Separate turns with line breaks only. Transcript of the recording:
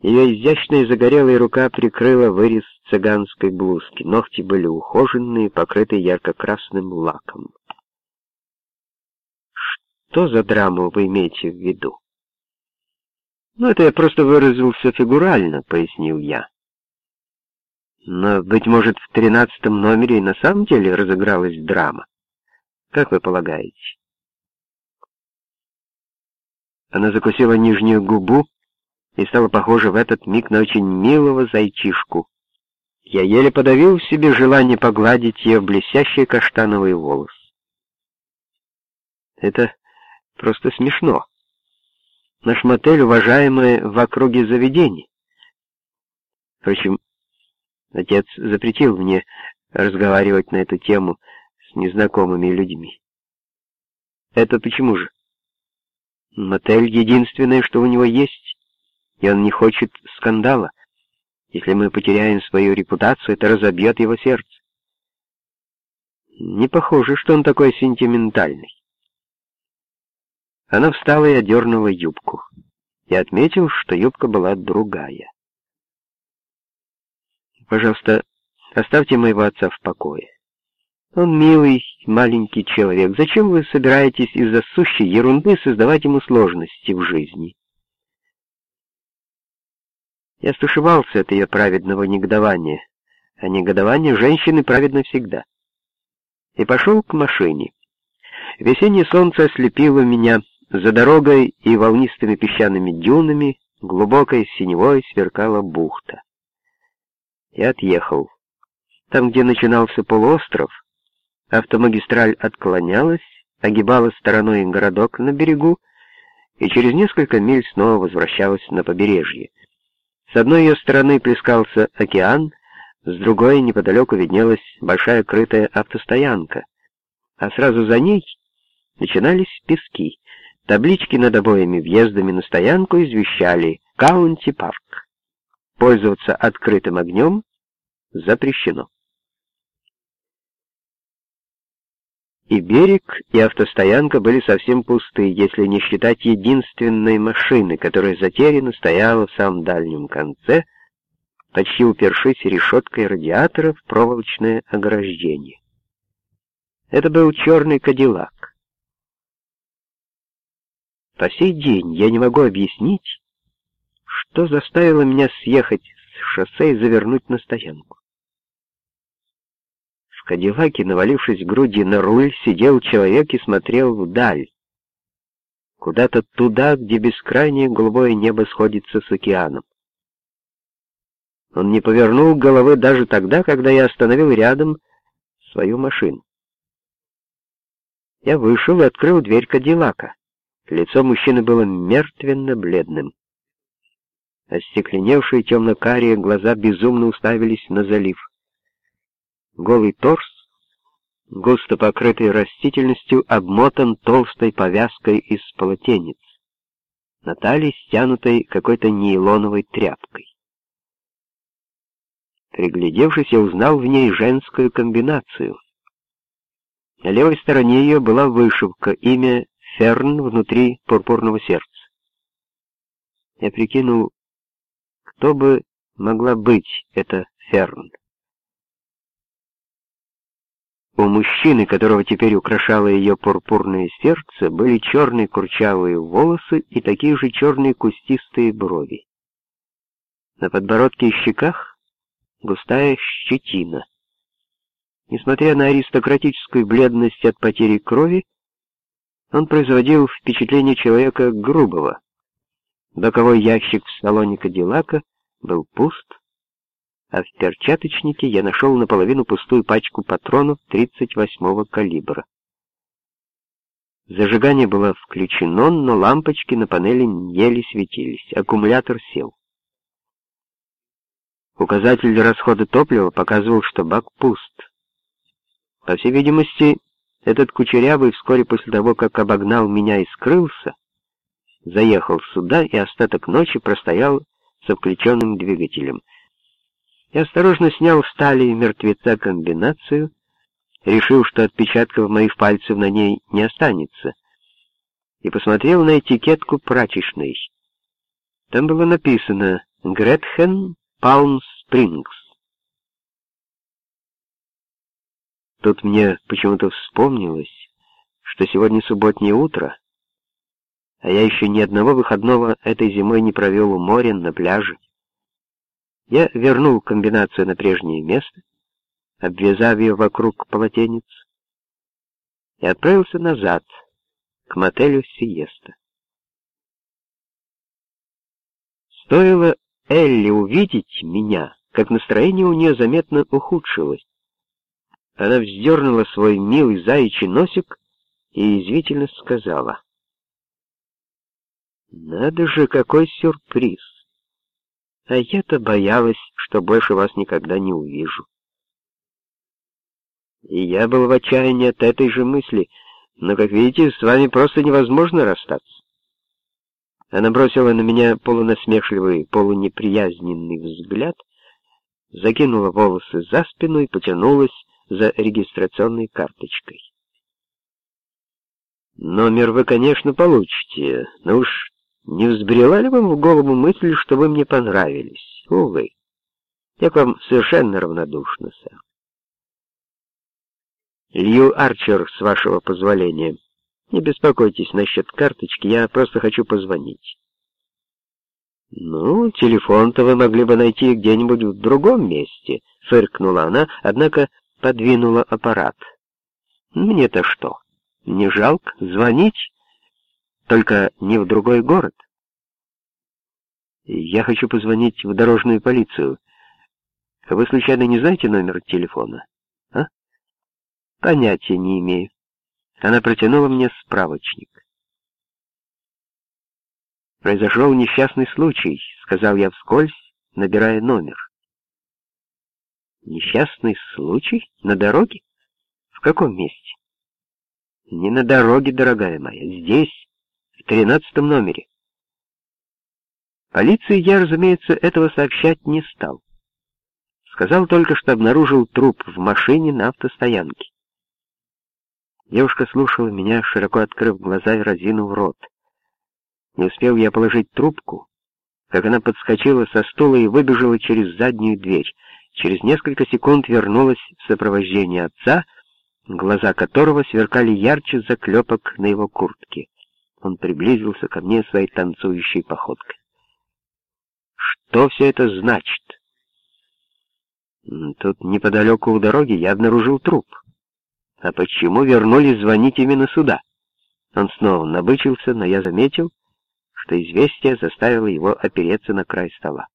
Ее изящная загорелая рука прикрыла вырез цыганской блузки. Ногти были ухоженные, покрыты ярко-красным лаком. Что за драму вы имеете в виду? Ну, это я просто выразился фигурально, пояснил я. Но, быть может, в тринадцатом номере и на самом деле разыгралась драма. Как вы полагаете? Она закусила нижнюю губу и стала похожа в этот миг на очень милого зайчишку. Я еле подавил в себе желание погладить ее блестящие каштановые волосы. Это просто смешно. Наш мотель уважаемый в округе заведений. Впрочем, отец запретил мне разговаривать на эту тему с незнакомыми людьми. Это почему же? Мотель — единственное, что у него есть, и он не хочет скандала. Если мы потеряем свою репутацию, это разобьет его сердце. Не похоже, что он такой сентиментальный. Она встала и одернула юбку. Я отметил, что юбка была другая. «Пожалуйста, оставьте моего отца в покое. Он милый, маленький человек. Зачем вы собираетесь из-за сущей ерунды создавать ему сложности в жизни?» Я стушевался от ее праведного негодования, а негодование женщины праведно всегда. И пошел к машине. Весеннее солнце ослепило меня, за дорогой и волнистыми песчаными дюнами глубокой синевой сверкала бухта. Я отъехал. Там, где начинался полуостров, автомагистраль отклонялась, огибала стороной городок на берегу и через несколько миль снова возвращалась на побережье. С одной ее стороны плескался океан, с другой неподалеку виднелась большая крытая автостоянка, а сразу за ней начинались пески. Таблички над обоими въездами на стоянку извещали «Каунти-парк». Пользоваться открытым огнем запрещено. И берег, и автостоянка были совсем пусты, если не считать единственной машины, которая затерянно стояла в самом дальнем конце, почти упершись решеткой радиатора в проволочное ограждение. Это был черный кадиллак. По сей день я не могу объяснить, что заставило меня съехать с шоссе и завернуть на стоянку. Кадиллаке, навалившись груди на руль, сидел человек и смотрел вдаль, куда-то туда, где бескрайнее голубое небо сходится с океаном. Он не повернул головы даже тогда, когда я остановил рядом свою машину. Я вышел и открыл дверь Кадиллака. Лицо мужчины было мертвенно-бледным. Остекленевшие темно-карие глаза безумно уставились на залив. Голый торс, густо покрытый растительностью, обмотан толстой повязкой из полотенец. На талии стянутой какой-то нейлоновой тряпкой. Приглядевшись, я узнал в ней женскую комбинацию. На левой стороне ее была вышивка, имя Ферн внутри пурпурного сердца. Я прикинул, кто бы могла быть эта Ферн. У мужчины, которого теперь украшало ее пурпурное сердце, были черные курчавые волосы и такие же черные кустистые брови. На подбородке и щеках густая щетина. Несмотря на аристократическую бледность от потери крови, он производил впечатление человека грубого. Боковой ящик в салоне Кадиллака был пуст, а в перчаточнике я нашел наполовину пустую пачку патронов 38-го калибра. Зажигание было включено, но лампочки на панели еле светились. Аккумулятор сел. Указатель расхода топлива показывал, что бак пуст. По всей видимости, этот кучерявый вскоре после того, как обогнал меня и скрылся, заехал сюда и остаток ночи простоял со включенным двигателем. Я осторожно снял с талии мертвеца комбинацию, решил, что отпечатков моих пальцев на ней не останется, и посмотрел на этикетку прачечной. Там было написано Гретхен Палм Спрингс. Тут мне почему-то вспомнилось, что сегодня субботнее утро, а я еще ни одного выходного этой зимой не провел у моря, на пляже. Я вернул комбинацию на прежнее место, обвязав ее вокруг полотенец, и отправился назад, к мотелю «Сиеста». Стоило Элли увидеть меня, как настроение у нее заметно ухудшилось. Она вздернула свой милый заячий носик и извительно сказала. «Надо же, какой сюрприз! А я-то боялась, что больше вас никогда не увижу». И я был в отчаянии от этой же мысли, но, как видите, с вами просто невозможно расстаться. Она бросила на меня полунасмешливый, полунеприязненный взгляд, закинула волосы за спину и потянулась за регистрационной карточкой. «Номер вы, конечно, получите, но уж не взбрела ли вам в голову мысль, что вы мне понравились? Увы, я к вам совершенно равнодушна, сэр. Лью Арчер, с вашего позволения». Не беспокойтесь насчет карточки, я просто хочу позвонить. «Ну, телефон-то вы могли бы найти где-нибудь в другом месте», — фыркнула она, однако подвинула аппарат. «Мне-то что? Не жалко звонить? Только не в другой город. Я хочу позвонить в дорожную полицию. Вы случайно не знаете номер телефона, а? Понятия не имею. Она протянула мне справочник. «Произошел несчастный случай», — сказал я вскользь, набирая номер. «Несчастный случай? На дороге? В каком месте?» «Не на дороге, дорогая моя, здесь, в тринадцатом номере». Полиции я, разумеется, этого сообщать не стал. Сказал только, что обнаружил труп в машине на автостоянке. Девушка слушала меня, широко открыв глаза и разинув рот. Не успел я положить трубку, как она подскочила со стула и выбежала через заднюю дверь. Через несколько секунд вернулась в сопровождении отца, глаза которого сверкали ярче заклепок на его куртке. Он приблизился ко мне своей танцующей походкой. «Что все это значит?» «Тут неподалеку у дороги я обнаружил труп». А почему вернулись звонить именно сюда? Он снова набычился, но я заметил, что известие заставило его опереться на край стола.